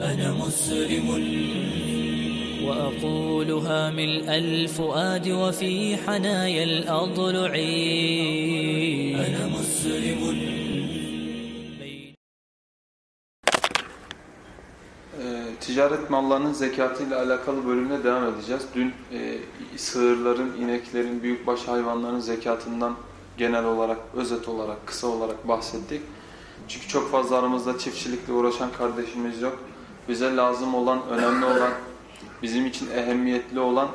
أنا مسلم وأقولها ملء الفؤاد وفي حنايا الأضلع أنا مسلم Ee, ticaret mallarının zekatı ile alakalı bölümüne devam edeceğiz. Dün e, sığırların, ineklerin, büyükbaş hayvanların zekatından genel olarak, özet olarak, kısa olarak bahsettik. Çünkü çok fazla aramızda çiftçilikle uğraşan kardeşimiz yok. Bize lazım olan, önemli olan, bizim için ehemmiyetli olan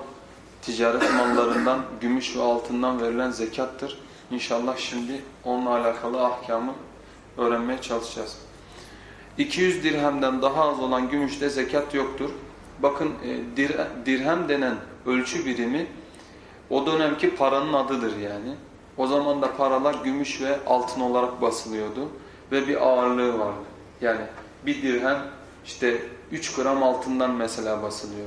ticaret mallarından, gümüş ve altından verilen zekattır. İnşallah şimdi onunla alakalı ahkamı öğrenmeye çalışacağız. 200 dirhemden daha az olan gümüşte zekat yoktur. Bakın e, dir, dirhem denen ölçü birimi o dönemki paranın adıdır yani. O zaman da paralar gümüş ve altın olarak basılıyordu ve bir ağırlığı vardı. Yani bir dirhem işte 3 gram altından mesela basılıyor.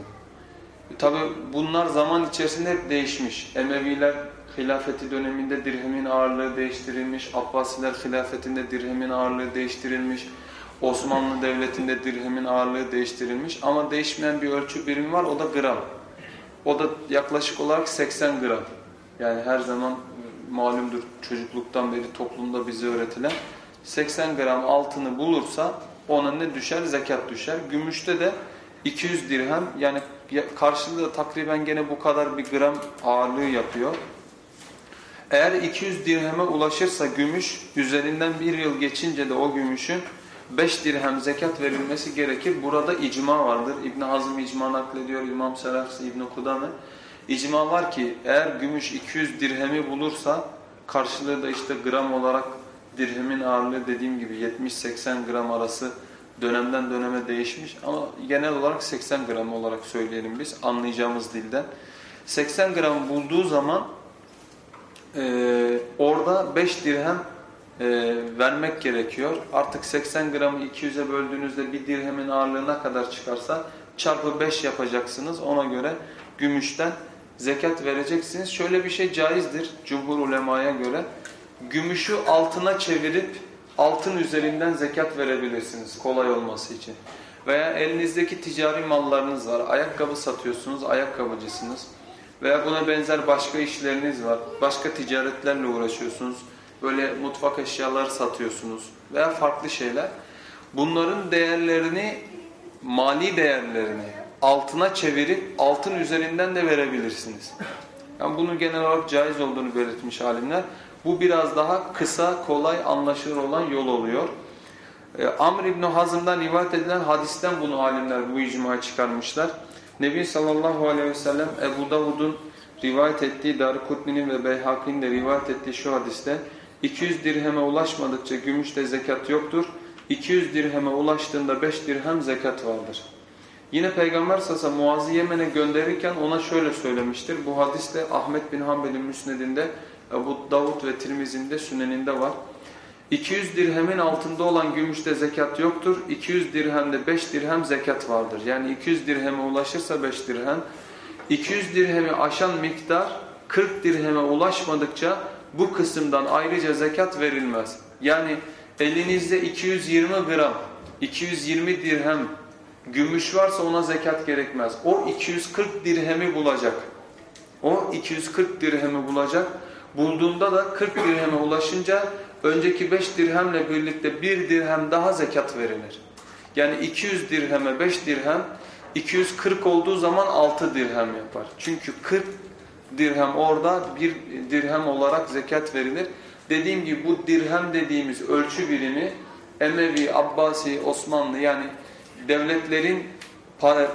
Tabi bunlar zaman içerisinde hep değişmiş. Emeviler hilafeti döneminde dirhemin ağırlığı değiştirilmiş. Abbasiler hilafetinde dirhemin ağırlığı değiştirilmiş. Osmanlı Devleti'nde dirhemin ağırlığı değiştirilmiş. Ama değişmeyen bir ölçü birimi var o da gram. O da yaklaşık olarak 80 gram. Yani her zaman malumdur çocukluktan beri toplumda bize öğretilen 80 gram altını bulursa ona ne düşer? Zekat düşer. Gümüşte de 200 dirhem yani karşılığı da takriben gene bu kadar bir gram ağırlığı yapıyor. Eğer 200 dirheme ulaşırsa gümüş üzerinden bir yıl geçince de o gümüşün 5 dirhem zekat verilmesi gerekir. Burada icma vardır. İbn Hazm icma naklediyor. İmam Serafsi İbn Kudame. İcma var ki eğer gümüş 200 dirhemi bulursa karşılığı da işte gram olarak dirhemin ağırlığı dediğim gibi 70-80 gram arası dönemden döneme değişmiş ama genel olarak 80 gram olarak söyleyelim biz anlayacağımız dilden. 80 gram bulduğu zaman e, orada 5 dirhem e, vermek gerekiyor. Artık 80 gramı 200'e böldüğünüzde bir dirhemin ağırlığına kadar çıkarsa çarpı 5 yapacaksınız. Ona göre gümüşten zekat vereceksiniz. Şöyle bir şey caizdir cumhur ulemaya göre. Gümüşü altına çevirip altın üzerinden zekat verebilirsiniz kolay olması için. Veya elinizdeki ticari mallarınız var. Ayakkabı satıyorsunuz, ayakkabıcısınız. Veya buna benzer başka işleriniz var. Başka ticaretlerle uğraşıyorsunuz. Böyle mutfak eşyaları satıyorsunuz veya farklı şeyler. Bunların değerlerini, mali değerlerini altına çevirip altın üzerinden de verebilirsiniz. Yani bunu genel olarak caiz olduğunu belirtmiş alimler. Bu biraz daha kısa, kolay, anlaşılır olan yol oluyor. Ee, Amr İbn Hazım'dan rivayet edilen hadisten bunu alimler bu icmaya çıkarmışlar. Nebi sallallahu aleyhi ve sellem Ebu Davud'un rivayet ettiği, Darukutni'nin ve Beyhaki'nin de rivayet ettiği şu hadiste 200 dirheme ulaşmadıkça gümüşte zekat yoktur. 200 dirheme ulaştığında 5 dirhem zekat vardır. Yine Peygamber sasa Muaz'ı Yemen'e gönderirken ona şöyle söylemiştir. Bu hadis de Ahmet bin Hanbel'in müsnedinde, Ebu Davud ve Tirmizi'nde süneninde var. 200 dirhemin altında olan gümüşte zekat yoktur. 200 dirhemde 5 dirhem zekat vardır. Yani 200 dirheme ulaşırsa 5 dirhem. 200 dirhemi aşan miktar 40 dirheme ulaşmadıkça bu kısımdan ayrıca zekat verilmez. Yani elinizde 220 gram, 220 dirhem gümüş varsa ona zekat gerekmez. O 240 dirhemi bulacak. O 240 dirhemi bulacak. Bulduğunda da 40 dirheme ulaşınca önceki 5 dirhemle birlikte 1 dirhem daha zekat verilir. Yani 200 dirheme 5 dirhem 240 olduğu zaman 6 dirhem yapar. Çünkü 40 dirhem orada bir dirhem olarak zekat verilir. Dediğim gibi bu dirhem dediğimiz ölçü birimi Emevi, Abbasi, Osmanlı yani devletlerin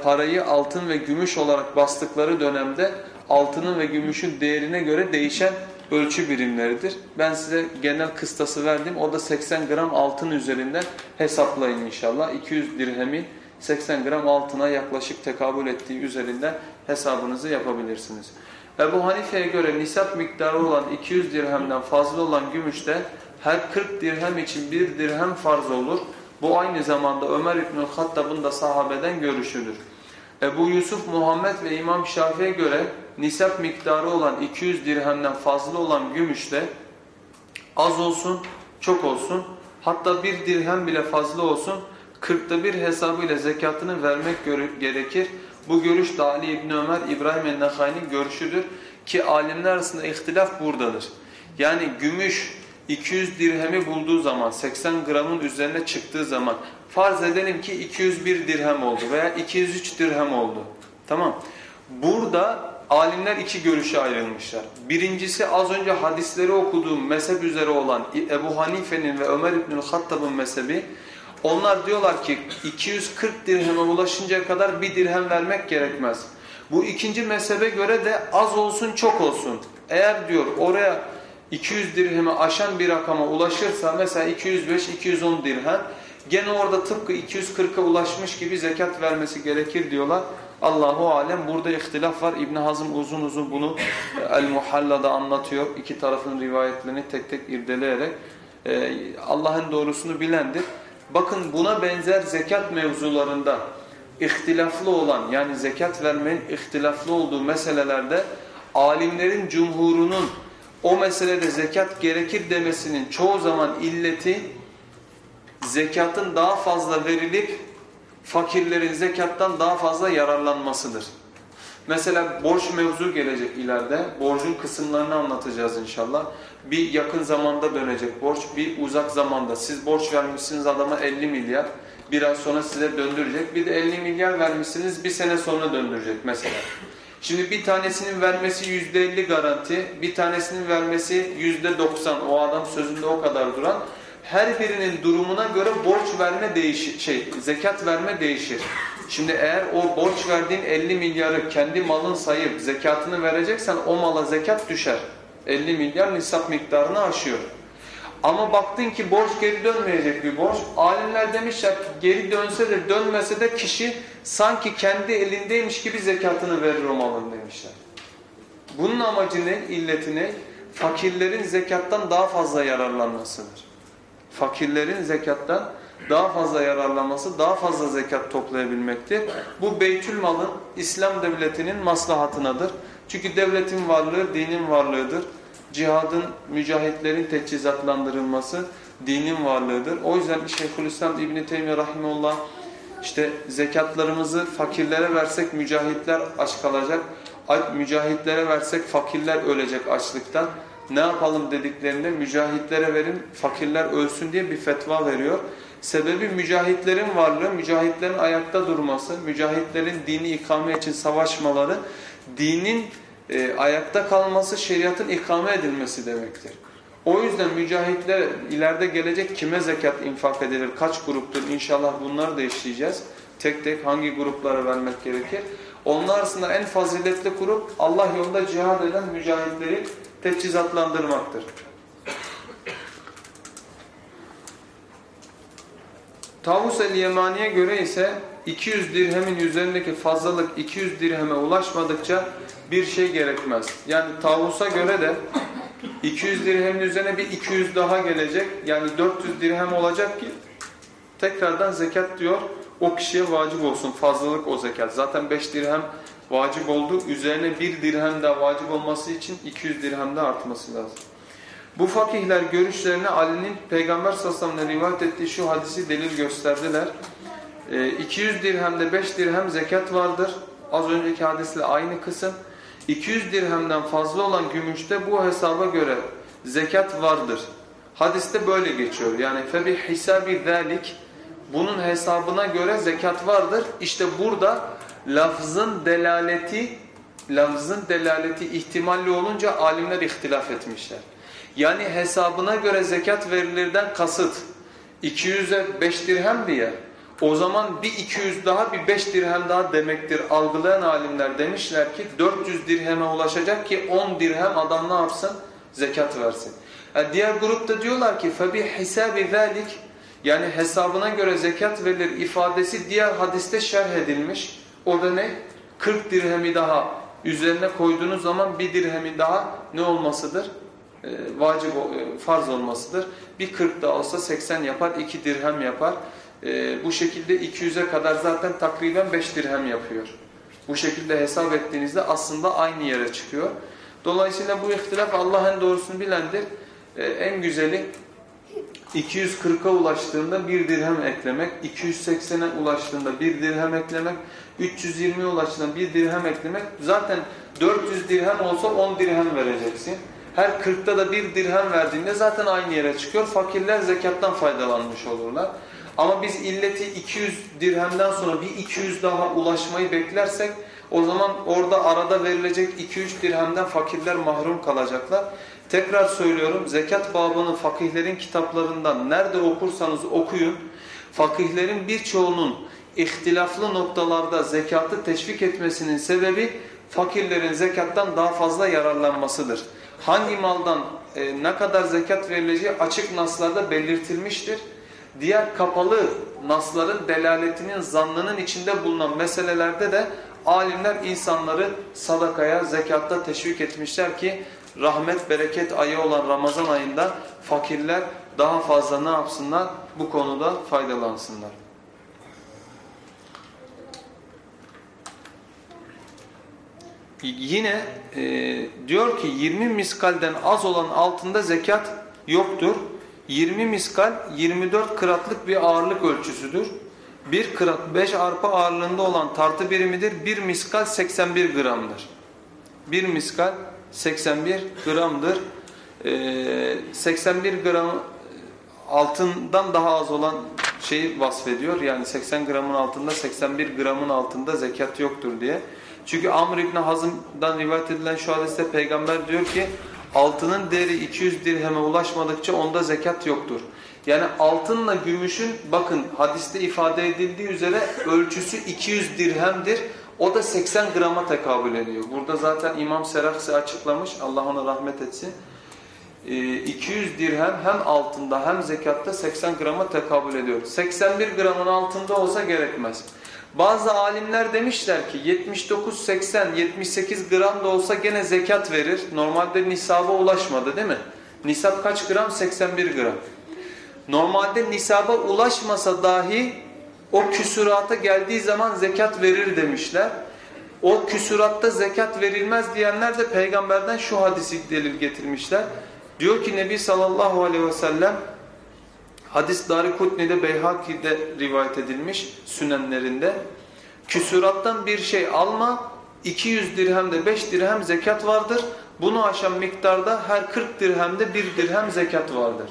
parayı altın ve gümüş olarak bastıkları dönemde altının ve gümüşün değerine göre değişen ölçü birimleridir. Ben size genel kıstası verdim. O da 80 gram altın üzerinden hesaplayın inşallah. 200 dirhemi 80 gram altına yaklaşık tekabül ettiği üzerinden hesabınızı yapabilirsiniz. Ebu Hanife'ye göre nisap miktarı olan 200 dirhemden fazla olan gümüşte her 40 dirhem için bir dirhem farz olur. Bu aynı zamanda Ömer İbnül Hattab'ın da sahabeden görüşüdür. Ebu Yusuf Muhammed ve İmam Şafii'ye göre nisap miktarı olan 200 dirhemden fazla olan gümüşte az olsun, çok olsun, hatta bir dirhem bile fazla olsun kırkta bir hesabıyla zekatını vermek gerekir. Bu görüş de Ali Ömer, İbrahim el-Nekhai'nin görüşüdür ki alimler arasında ihtilaf buradadır. Yani gümüş 200 dirhemi bulduğu zaman 80 gramın üzerine çıktığı zaman farz edelim ki 201 dirhem oldu veya 203 dirhem oldu. Tamam. Burada alimler iki görüşe ayrılmışlar. Birincisi az önce hadisleri okuduğum mezhep üzere olan Ebu Hanife'nin ve Ömer İbnül Hattab'ın mezhebi onlar diyorlar ki 240 dirheme ulaşıncaya kadar bir dirhem vermek gerekmez. Bu ikinci mezhebe göre de az olsun çok olsun. Eğer diyor oraya 200 dirhemi aşan bir rakama ulaşırsa mesela 205-210 dirhem gene orada tıpkı 240'a ulaşmış gibi zekat vermesi gerekir diyorlar. Allahu alem burada ihtilaf var. İbn Hazım uzun uzun bunu e, El Muhalla'da anlatıyor. İki tarafın rivayetlerini tek tek irdeleyerek e, Allah'ın doğrusunu bilendir. Bakın buna benzer zekat mevzularında ihtilaflı olan yani zekat vermenin ihtilaflı olduğu meselelerde alimlerin cumhurunun o meselede zekat gerekir demesinin çoğu zaman illeti zekatın daha fazla verilip fakirlerin zekattan daha fazla yararlanmasıdır. Mesela borç mevzu gelecek ileride. Borcun kısımlarını anlatacağız inşallah. Bir yakın zamanda dönecek borç, bir uzak zamanda. Siz borç vermişsiniz adama 50 milyar. Bir ay sonra size döndürecek. Bir de 50 milyar vermişsiniz bir sene sonra döndürecek mesela. Şimdi bir tanesinin vermesi %50 garanti, bir tanesinin vermesi %90. O adam sözünde o kadar duran her birinin durumuna göre borç verme değişir, şey, zekat verme değişir. Şimdi eğer o borç verdiğin 50 milyarı kendi malın sayıp zekatını vereceksen o mala zekat düşer. 50 milyar nisap miktarını aşıyor. Ama baktın ki borç geri dönmeyecek bir borç. Alimler demişler ki geri dönse de dönmese de kişi sanki kendi elindeymiş gibi zekatını verir o malın demişler. Bunun amacı ne? İlleti ne? Fakirlerin zekattan daha fazla yararlanmasıdır fakirlerin zekattan daha fazla yararlanması, daha fazla zekat toplayabilmektir. Bu beytül malın İslam devletinin maslahatınadır. Çünkü devletin varlığı dinin varlığıdır. Cihadın, mücahitlerin teçhizatlandırılması dinin varlığıdır. O yüzden Şeyhülislam İbn Teymiyye rahimehullah işte zekatlarımızı fakirlere versek mücahitler aç kalacak. Mücahitlere versek fakirler ölecek açlıktan ne yapalım dediklerinde mücahitlere verin fakirler ölsün diye bir fetva veriyor. Sebebi mücahitlerin varlığı, mücahitlerin ayakta durması, mücahitlerin dini ikame için savaşmaları, dinin e, ayakta kalması, şeriatın ikame edilmesi demektir. O yüzden mücahitler ileride gelecek kime zekat infak edilir, kaç gruptur inşallah bunları da işleyeceğiz. Tek tek hangi gruplara vermek gerekir. Onlar arasında en faziletli grup Allah yolunda cihad eden mücahitlerin teçhizatlandırmaktır. Tavus el-Yemani'ye göre ise 200 dirhemin üzerindeki fazlalık 200 dirheme ulaşmadıkça bir şey gerekmez. Yani Tavus'a göre de 200 dirhemin üzerine bir 200 daha gelecek. Yani 400 dirhem olacak ki tekrardan zekat diyor o kişiye vacip olsun. Fazlalık o zekat. Zaten 5 dirhem vacip oldu. Üzerine bir dirhem daha vacip olması için 200 dirhem de artması lazım. Bu fakihler görüşlerine Ali'nin Peygamber sallallahu rivayet ettiği şu hadisi delil gösterdiler. E, 200 dirhemde 5 dirhem zekat vardır. Az önceki hadisle aynı kısım. 200 dirhemden fazla olan gümüşte bu hesaba göre zekat vardır. Hadiste böyle geçiyor. Yani febi hisabi zalik bunun hesabına göre zekat vardır. İşte burada lafzın delaleti lafzın delaleti ihtimalli olunca alimler ihtilaf etmişler. Yani hesabına göre zekat verilirden kasıt 200'e 5 dirhem diye o zaman bir 200 daha bir 5 dirhem daha demektir algılayan alimler demişler ki 400 dirheme ulaşacak ki 10 dirhem adam ne yapsın? Zekat versin. Yani diğer grupta diyorlar ki فَبِحِسَابِ ذَٰلِكِ Yani hesabına göre zekat verilir ifadesi diğer hadiste şerh edilmiş. O da ne? 40 dirhemi daha üzerine koyduğunuz zaman bir dirhemi daha ne olmasıdır? E, vacip, e, farz olmasıdır. Bir 40 da olsa 80 yapar, 2 dirhem yapar. E, bu şekilde 200'e kadar zaten takriben 5 dirhem yapıyor. Bu şekilde hesap ettiğinizde aslında aynı yere çıkıyor. Dolayısıyla bu ihtilaf Allah'ın doğrusunu bilendir. E, en güzeli 240'a ulaştığında bir dirhem eklemek, 280'e ulaştığında bir dirhem eklemek, 320'ye ulaştığında bir dirhem eklemek. Zaten 400 dirhem olsa 10 dirhem vereceksin. Her 40'ta da bir dirhem verdiğinde zaten aynı yere çıkıyor. Fakirler zekattan faydalanmış olurlar. Ama biz illeti 200 dirhemden sonra bir 200 daha ulaşmayı beklersek o zaman orada arada verilecek 2-3 dirhemden fakirler mahrum kalacaklar. Tekrar söylüyorum zekat babını fakihlerin kitaplarından nerede okursanız okuyun. Fakihlerin birçoğunun ihtilaflı noktalarda zekatı teşvik etmesinin sebebi fakirlerin zekattan daha fazla yararlanmasıdır. Hangi maldan e, ne kadar zekat verileceği açık naslarda belirtilmiştir. Diğer kapalı nasların delaletinin zannının içinde bulunan meselelerde de alimler insanları sadakaya, zekatta teşvik etmişler ki rahmet, bereket ayı olan Ramazan ayında fakirler daha fazla ne yapsınlar? Bu konuda faydalansınlar. Yine e, diyor ki 20 miskalden az olan altında zekat yoktur. 20 miskal 24 kıratlık bir ağırlık ölçüsüdür. 1 kırat 5 arpa ağırlığında olan tartı birimidir. 1 miskal 81 gramdır. 1 miskal 81 gramdır. Ee, 81 gram altından daha az olan şeyi vasfediyor. Yani 80 gramın altında 81 gramın altında zekat yoktur diye. Çünkü Amr İbni Hazım'dan rivayet edilen şu hadiste peygamber diyor ki altının değeri 200 dirheme ulaşmadıkça onda zekat yoktur. Yani altınla gümüşün bakın hadiste ifade edildiği üzere ölçüsü 200 dirhemdir. O da 80 grama tekabül ediyor. Burada zaten İmam Seraksi açıklamış. Allah ona rahmet etsin. 200 ee, dirhem hem altında hem zekatta 80 grama tekabül ediyor. 81 gramın altında olsa gerekmez. Bazı alimler demişler ki 79, 80, 78 gram da olsa gene zekat verir. Normalde nisaba ulaşmadı değil mi? Nisap kaç gram? 81 gram. Normalde nisaba ulaşmasa dahi o küsurata geldiği zaman zekat verir demişler. O küsuratta zekat verilmez diyenler de peygamberden şu hadisi delil getirmişler. Diyor ki Nebi sallallahu aleyhi ve sellem hadis Darikutni'de Beyhaki'de rivayet edilmiş sünenlerinde. Küsurattan bir şey alma 200 dirhemde 5 dirhem zekat vardır. Bunu aşan miktarda her 40 dirhemde 1 dirhem zekat vardır.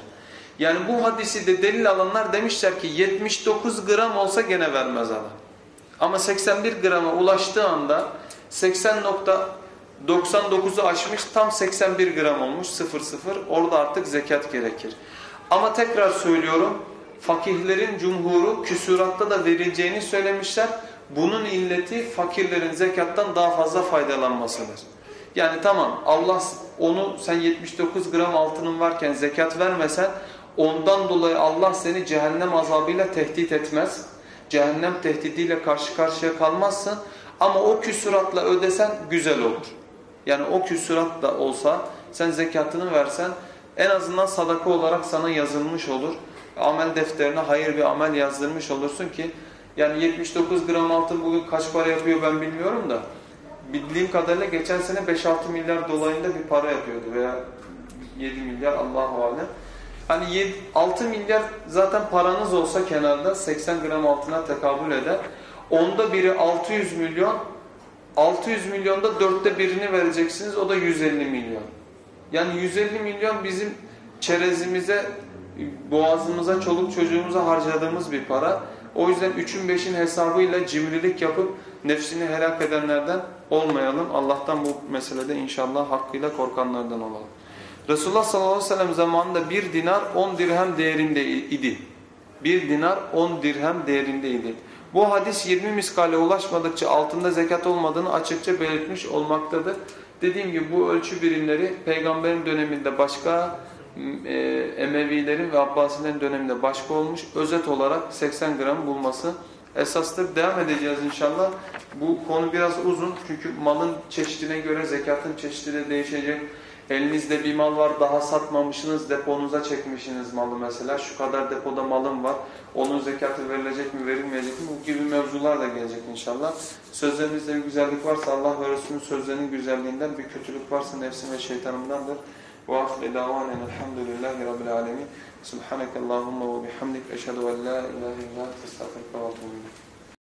Yani bu hadisi de delil alanlar demişler ki 79 gram olsa gene vermez adam. Ama 81 grama ulaştığı anda 80.99'u aşmış tam 81 gram olmuş 00 orada artık zekat gerekir. Ama tekrar söylüyorum fakihlerin cumhuru küsuratta da verileceğini söylemişler. Bunun illeti fakirlerin zekattan daha fazla faydalanmasıdır. Yani tamam Allah onu sen 79 gram altının varken zekat vermesen Ondan dolayı Allah seni cehennem azabıyla tehdit etmez. Cehennem tehdidiyle karşı karşıya kalmazsın. Ama o küsuratla ödesen güzel olur. Yani o küsurat da olsa sen zekatını versen en azından sadaka olarak sana yazılmış olur. Amel defterine hayır bir amel yazdırmış olursun ki yani 79 gram altın bugün kaç para yapıyor ben bilmiyorum da bildiğim kadarıyla geçen sene 5-6 milyar dolayında bir para yapıyordu veya 7 milyar Allahu alem. Hani 7, 6 milyar zaten paranız olsa kenarda 80 gram altına tekabül eder. Onda biri 600 milyon. 600 milyonda dörtte birini vereceksiniz. O da 150 milyon. Yani 150 milyon bizim çerezimize, boğazımıza, çoluk çocuğumuza harcadığımız bir para. O yüzden üçün beşin hesabıyla cimrilik yapıp nefsini helak edenlerden olmayalım. Allah'tan bu meselede inşallah hakkıyla korkanlardan olalım. Resulullah sallallahu aleyhi ve sellem zamanında bir dinar 10 dirhem değerinde idi. Bir dinar 10 dirhem değerindeydi. Bu hadis 20 miskale ulaşmadıkça altında zekat olmadığını açıkça belirtmiş olmaktadır. Dediğim gibi bu ölçü birimleri peygamberin döneminde başka, e, Emevilerin ve Abbasilerin döneminde başka olmuş. Özet olarak 80 gram bulması esastır. Devam edeceğiz inşallah. Bu konu biraz uzun çünkü malın çeşidine göre zekatın çeşidi de değişecek. Elinizde bir mal var daha satmamışsınız deponuza çekmişsiniz malı mesela. Şu kadar depoda malım var. Onun zekatı verilecek mi verilmeyecek mi? Bu gibi mevzular da gelecek inşallah. Sözlerinizde bir güzellik varsa Allah ve Resulünün sözlerinin güzelliğinden bir kötülük varsa nefsim ve şeytanımdandır. Ve ahire davanen elhamdülillahi rabbil alemin. Subhaneke Allahumma ve bihamdik. Eşhedü en la ilahe illa estağfirullah ve.